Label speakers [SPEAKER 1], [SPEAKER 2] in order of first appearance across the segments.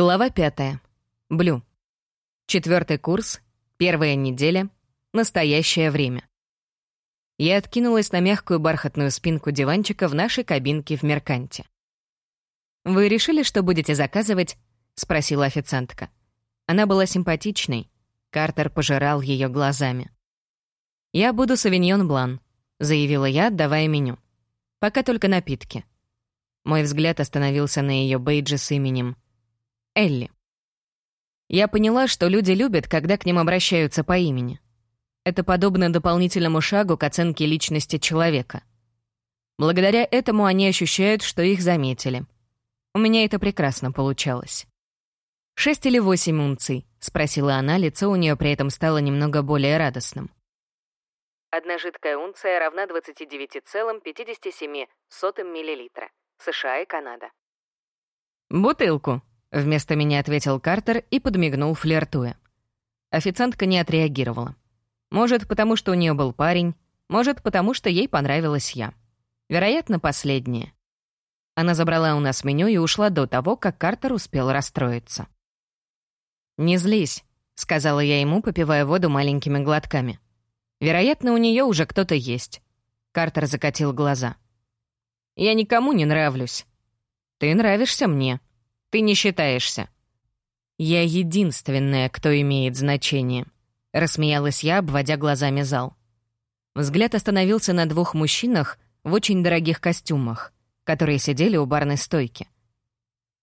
[SPEAKER 1] Глава пятая. Блю. Четвертый курс, первая неделя, настоящее время. Я откинулась на мягкую бархатную спинку диванчика в нашей кабинке в Мерканте. «Вы решили, что будете заказывать?» — спросила официантка. Она была симпатичной. Картер пожирал ее глазами. «Я буду савиньон блан», — заявила я, отдавая меню. «Пока только напитки». Мой взгляд остановился на ее бейджи с именем — Элли. Я поняла, что люди любят, когда к ним обращаются по имени. Это подобно дополнительному шагу к оценке личности человека. Благодаря этому они ощущают, что их заметили. У меня это прекрасно получалось. «Шесть или восемь унций?» — спросила она, лицо у нее при этом стало немного более радостным.
[SPEAKER 2] Одна жидкая унция равна 29,57 мл. США и Канада.
[SPEAKER 1] «Бутылку», Вместо меня ответил Картер и подмигнул, флиртуя. Официантка не отреагировала. Может, потому что у нее был парень, может, потому что ей понравилась я. Вероятно, последнее. Она забрала у нас меню и ушла до того, как Картер успел расстроиться. «Не злись», — сказала я ему, попивая воду маленькими глотками. «Вероятно, у нее уже кто-то есть». Картер закатил глаза. «Я никому не нравлюсь». «Ты нравишься мне», ты не считаешься». «Я единственная, кто имеет значение», — рассмеялась я, обводя глазами зал. Взгляд остановился на двух мужчинах в очень дорогих костюмах, которые сидели у барной стойки.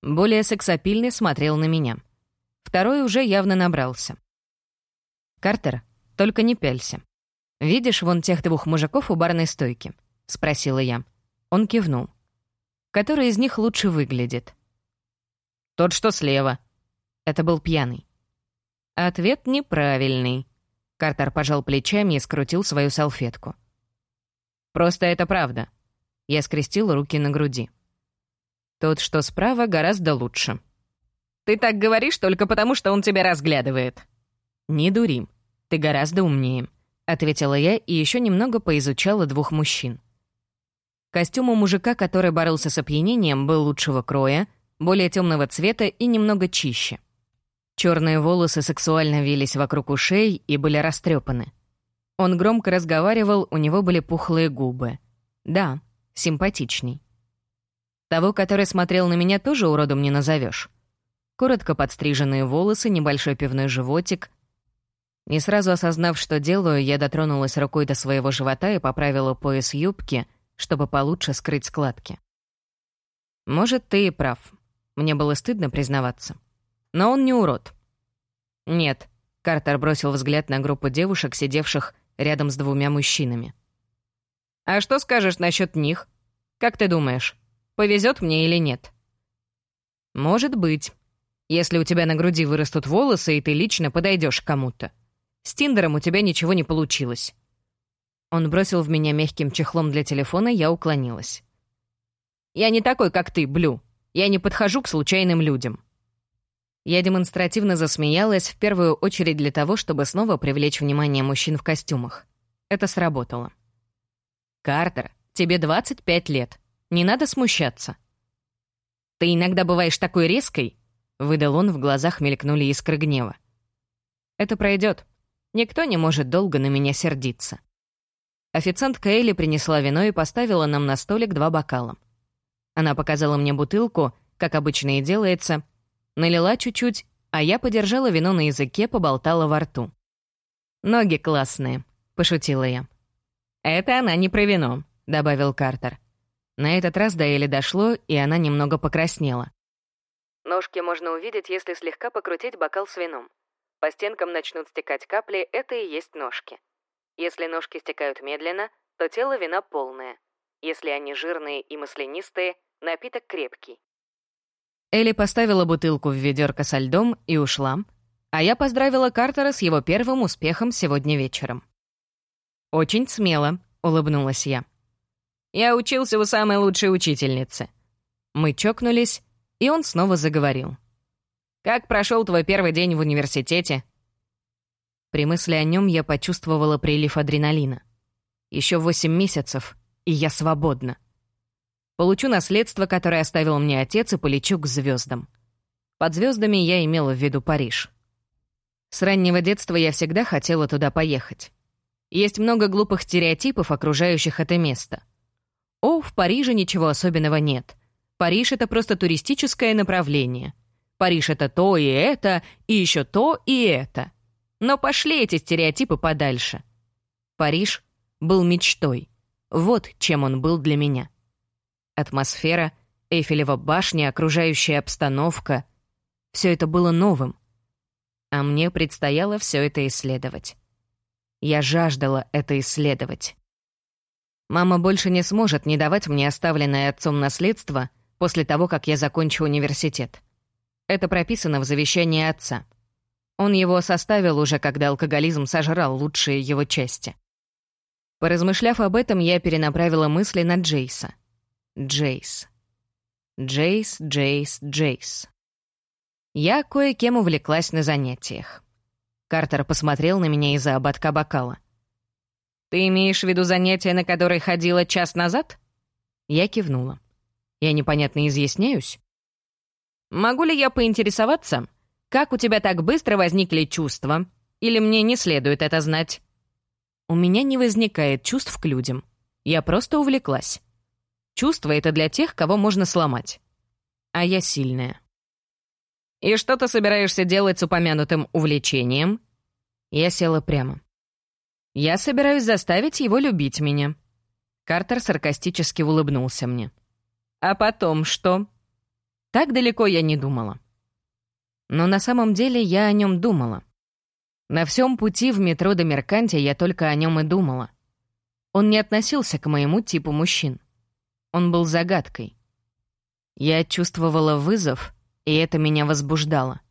[SPEAKER 1] Более сексапильный смотрел на меня. Второй уже явно набрался. «Картер, только не пялься. Видишь вон тех двух мужиков у барной стойки?» — спросила я. Он кивнул. «Который из них лучше выглядит?» Тот, что слева. Это был пьяный. Ответ неправильный. Картер пожал плечами и скрутил свою салфетку. Просто это правда. Я скрестил руки на груди. Тот, что справа, гораздо лучше. Ты так говоришь только потому, что он тебя разглядывает. Не дури. Ты гораздо умнее, ответила я и еще немного поизучала двух мужчин. Костюм у мужика, который боролся с опьянением, был лучшего кроя, более темного цвета и немного чище. Черные волосы сексуально вились вокруг ушей и были растрепаны. Он громко разговаривал, у него были пухлые губы. Да, симпатичный. Того, который смотрел на меня, тоже уродом не назовешь. Коротко подстриженные волосы, небольшой пивной животик. Не сразу осознав, что делаю, я дотронулась рукой до своего живота и поправила пояс юбки, чтобы получше скрыть складки. Может, ты и прав. Мне было стыдно признаваться. Но он не урод. Нет. Картер бросил взгляд на группу девушек, сидевших рядом с двумя мужчинами. «А что скажешь насчет них? Как ты думаешь, повезет мне или нет?» «Может быть. Если у тебя на груди вырастут волосы, и ты лично подойдешь к кому-то. С Тиндером у тебя ничего не получилось». Он бросил в меня мягким чехлом для телефона, я уклонилась. «Я не такой, как ты, Блю. Я не подхожу к случайным людям». Я демонстративно засмеялась, в первую очередь для того, чтобы снова привлечь внимание мужчин в костюмах. Это сработало. «Картер, тебе 25 лет. Не надо смущаться». «Ты иногда бываешь такой резкой», — выдал он, в глазах мелькнули искры гнева. «Это пройдет. Никто не может долго на меня сердиться». Официантка Элли принесла вино и поставила нам на столик два бокала. Она показала мне бутылку, как обычно и делается, налила чуть-чуть, а я подержала вино на языке, поболтала во рту. «Ноги классные», — пошутила я. «Это она не про вино», — добавил Картер. На этот раз до Эли дошло, и она немного покраснела.
[SPEAKER 2] Ножки можно увидеть, если слегка покрутить бокал с вином. По стенкам начнут стекать капли, это и есть ножки. Если ножки стекают медленно, то тело вина полное. Если они жирные и маслянистые, Напиток крепкий.
[SPEAKER 1] Элли поставила бутылку в ведерко со льдом и ушла, а я поздравила Картера с его первым успехом сегодня вечером. «Очень смело», — улыбнулась я. «Я учился у самой лучшей учительницы». Мы чокнулись, и он снова заговорил. «Как прошел твой первый день в университете?» При мысли о нем я почувствовала прилив адреналина. Еще восемь месяцев, и я свободна. Получу наследство, которое оставил мне отец, и полечу к звездам. Под звездами я имела в виду Париж. С раннего детства я всегда хотела туда поехать. Есть много глупых стереотипов, окружающих это место. О, в Париже ничего особенного нет. Париж — это просто туристическое направление. Париж — это то и это, и еще то и это. Но пошли эти стереотипы подальше. Париж был мечтой. Вот чем он был для меня. Атмосфера, Эйфелева башня, окружающая обстановка — все это было новым. А мне предстояло все это исследовать. Я жаждала это исследовать. Мама больше не сможет не давать мне оставленное отцом наследство после того, как я закончу университет. Это прописано в завещании отца. Он его составил уже, когда алкоголизм сожрал лучшие его части. Поразмышляв об этом, я перенаправила мысли на Джейса. Джейс. Джейс, Джейс, Джейс. Я кое-кем увлеклась на занятиях. Картер посмотрел на меня из-за ободка бокала. «Ты имеешь в виду занятие, на которое ходила час назад?» Я кивнула. «Я непонятно изъясняюсь?» «Могу ли я поинтересоваться, как у тебя так быстро возникли чувства? Или мне не следует это знать?» «У меня не возникает чувств к людям. Я просто увлеклась. Чувство — это для тех, кого можно сломать. А я сильная». «И что ты собираешься делать с упомянутым увлечением?» Я села прямо. «Я собираюсь заставить его любить меня». Картер саркастически улыбнулся мне. «А потом что?» Так далеко я не думала. Но на самом деле я о нем думала. На всем пути в метро до Мерканти я только о нем и думала. Он не относился к моему типу мужчин. Он был загадкой. Я чувствовала вызов и это меня возбуждало.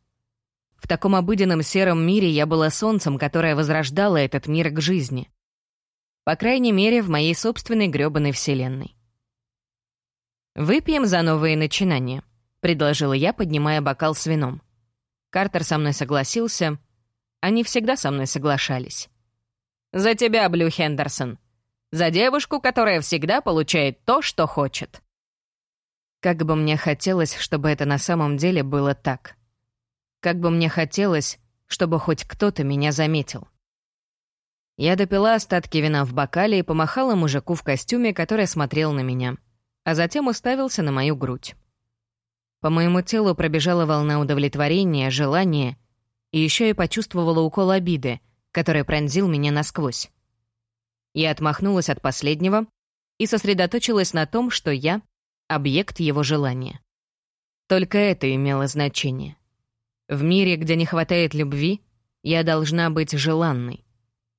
[SPEAKER 1] В таком обыденном сером мире я была солнцем, которое возрождало этот мир к жизни. По крайней мере, в моей собственной грёбаной вселенной. «Выпьем за новые начинания», — предложила я, поднимая бокал с вином. Картер со мной согласился. Они всегда со мной соглашались. «За тебя, Блю Хендерсон. За девушку, которая всегда получает то, что хочет». Как бы мне хотелось, чтобы это на самом деле было так. Как бы мне хотелось, чтобы хоть кто-то меня заметил. Я допила остатки вина в бокале и помахала мужику в костюме, который смотрел на меня, а затем уставился на мою грудь. По моему телу пробежала волна удовлетворения, желания, и еще я почувствовала укол обиды, который пронзил меня насквозь. Я отмахнулась от последнего и сосредоточилась на том, что я объект его желания. Только это имело значение. В мире, где не хватает любви, я должна быть желанной.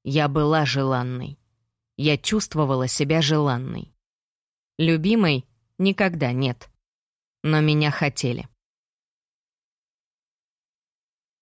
[SPEAKER 1] Я была желанной. Я чувствовала себя желанной. Любимой никогда нет. Но меня хотели.